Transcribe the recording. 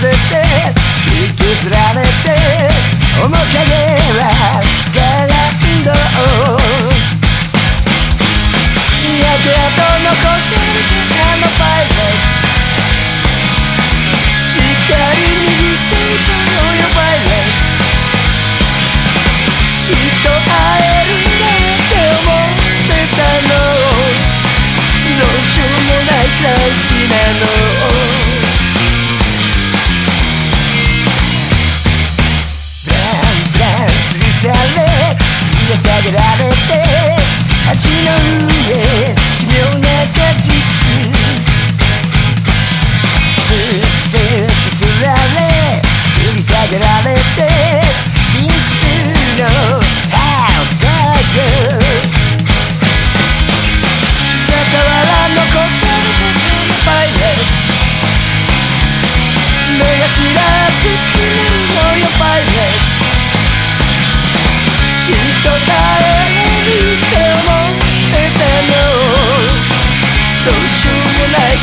て引きずられて面影はガラんドが下げられて足の上奇妙な果実ずっとずられつり下げられてピンクスのハンバかたわら残されたファイナル目頭つく